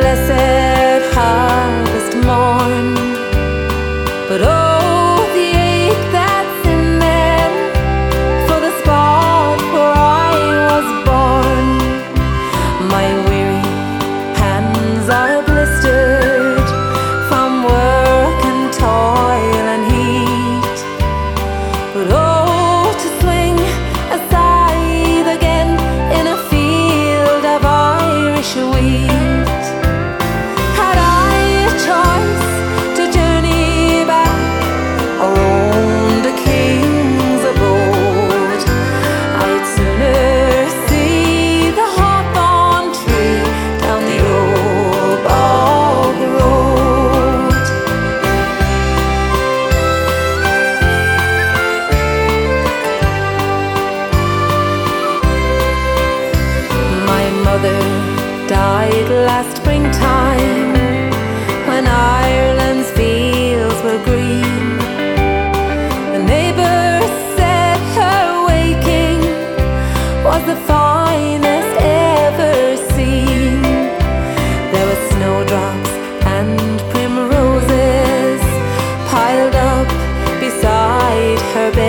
lesson. died last springtime when Ireland's fields were green. The neighbour said her waking was the finest ever seen. There were snowdrops and primroses piled up beside her bed.